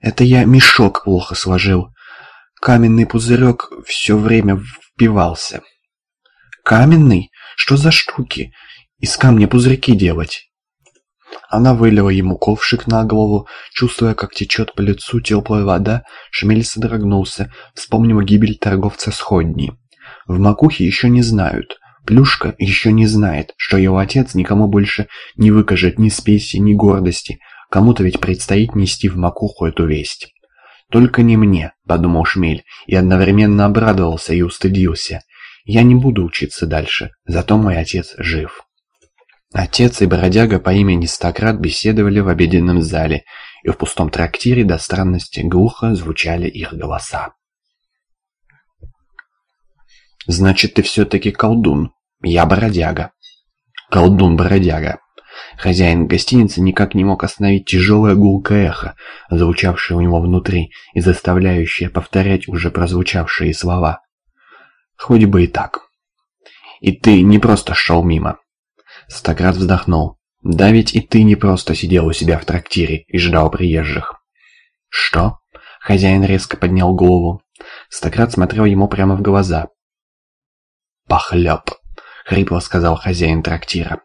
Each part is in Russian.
Это я мешок плохо сложил. Каменный пузырек все время впивался. Каменный? Что за штуки? Из камня пузырьки делать? Она вылила ему ковшик на голову, чувствуя, как течет по лицу теплая вода, Шмель содрогнулся, вспомнив гибель торговца сходней. В макухе еще не знают. Плюшка еще не знает, что его отец никому больше не выкажет ни спеси, ни гордости. Кому-то ведь предстоит нести в макуху эту весть. «Только не мне», — подумал Шмель, и одновременно обрадовался и устыдился. «Я не буду учиться дальше, зато мой отец жив». Отец и бродяга по имени Стократ беседовали в обеденном зале, и в пустом трактире до странности глухо звучали их голоса. «Значит, ты все-таки колдун. Я бродяга». «Колдун-бродяга». Хозяин гостиницы никак не мог остановить тяжелое гулкое эхо, звучавшее у него внутри и заставляющее повторять уже прозвучавшие слова. Хоть бы и так. И ты не просто шел мимо. Стократ вздохнул. Да ведь и ты не просто сидел у себя в трактире и ждал приезжих. Что? Хозяин резко поднял голову. Стократ смотрел ему прямо в глаза. «Похлеб», — хрипло сказал хозяин трактира.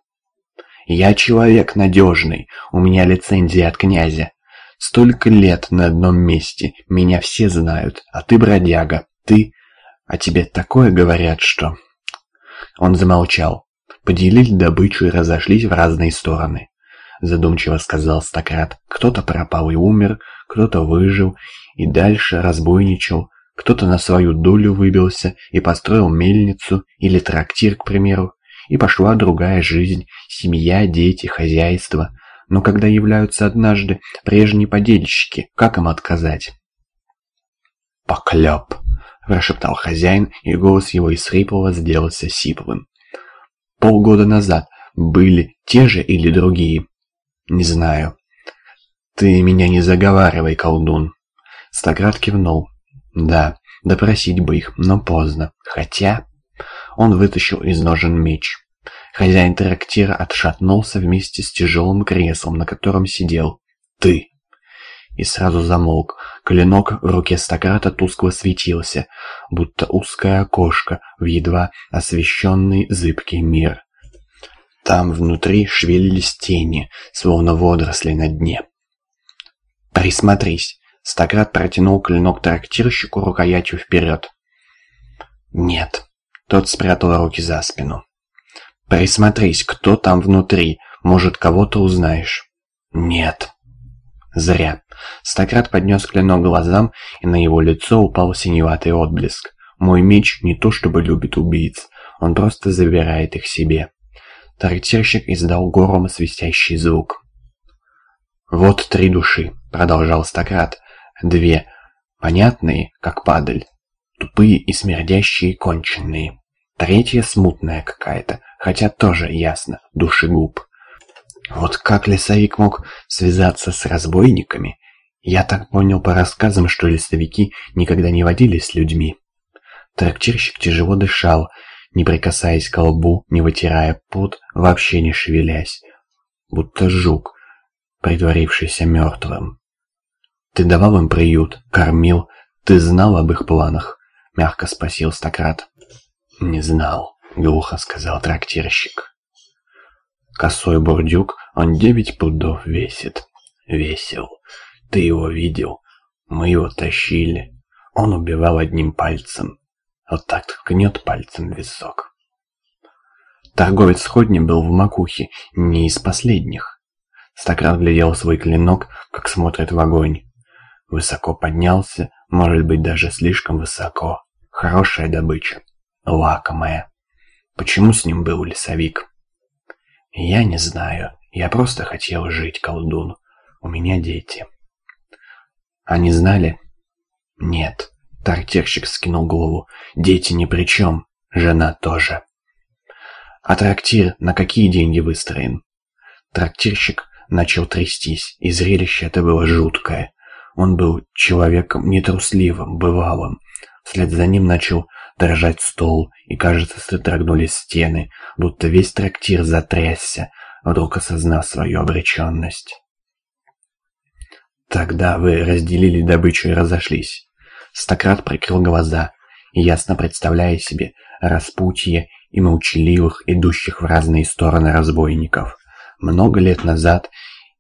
Я человек надежный, у меня лицензия от князя. Столько лет на одном месте, меня все знают, а ты бродяга, ты... А тебе такое говорят, что...» Он замолчал. Поделили добычу и разошлись в разные стороны. Задумчиво сказал Стократ. Кто-то пропал и умер, кто-то выжил и дальше разбойничал, кто-то на свою долю выбился и построил мельницу или трактир, к примеру, и пошла другая жизнь, семья, дети, хозяйство. Но когда являются однажды прежние подельщики, как им отказать? «Поклеп!» – прошептал хозяин, и голос его из хриплого сделался сиплым. «Полгода назад были те же или другие?» «Не знаю». «Ты меня не заговаривай, колдун!» Стократ кивнул. «Да, допросить бы их, но поздно. Хотя...» Он вытащил из ножен меч. Хозяин трактира отшатнулся вместе с тяжелым креслом, на котором сидел. «Ты!» И сразу замолк. Клинок в руке Стократа тускло светился, будто узкое окошко в едва освещенный зыбкий мир. Там внутри шевелились тени, словно водоросли на дне. «Присмотрись!» Стократ протянул клинок трактирщику рукоятью вперед. «Нет». Тот спрятал руки за спину. Присмотрись, кто там внутри. Может, кого-то узнаешь. Нет. Зря. Стократ поднес клинок глазам, и на его лицо упал синеватый отблеск. Мой меч не то чтобы любит убийц, он просто забирает их себе. Трактирщик издал гором свистящий звук. «Вот три души», — продолжал Стократ. «Две понятные, как падаль, тупые и смердящие конченные. Третья смутная какая-то, хотя тоже ясно, душегуб. Вот как лесовик мог связаться с разбойниками? Я так понял по рассказам, что лесовики никогда не водились с людьми. Трактирщик тяжело дышал, не прикасаясь к лбу, не вытирая пот, вообще не шевелясь, будто жук, притворившийся мертвым. «Ты давал им приют, кормил, ты знал об их планах?» — мягко спросил Стократ. «Не знал», — глухо сказал трактирщик. «Косой бурдюк, он девять пудов весит». «Весил. Ты его видел. Мы его тащили. Он убивал одним пальцем. Вот так ткнет пальцем в висок». Торговец сходни был в макухе, не из последних. Стократ глядел свой клинок, как смотрит в огонь. Высоко поднялся, может быть, даже слишком высоко. Хорошая добыча лакомая. Почему с ним был лесовик? Я не знаю. Я просто хотел жить, колдун. У меня дети. Они знали? Нет. Трактирщик скинул голову. Дети ни при чем. Жена тоже. А трактир на какие деньги выстроен? Трактирщик начал трястись, и зрелище это было жуткое. Он был человеком нетрусливым, бывалым. Вслед за ним начал дрожать стол, и, кажется, содрогнулись стены, будто весь трактир затрясся, вдруг осознав свою обреченность. Тогда вы разделили добычу и разошлись. Стократ прикрыл глаза, ясно представляя себе распутье и молчаливых, идущих в разные стороны разбойников. Много лет назад,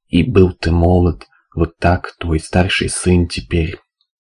и был ты молод, вот так твой старший сын теперь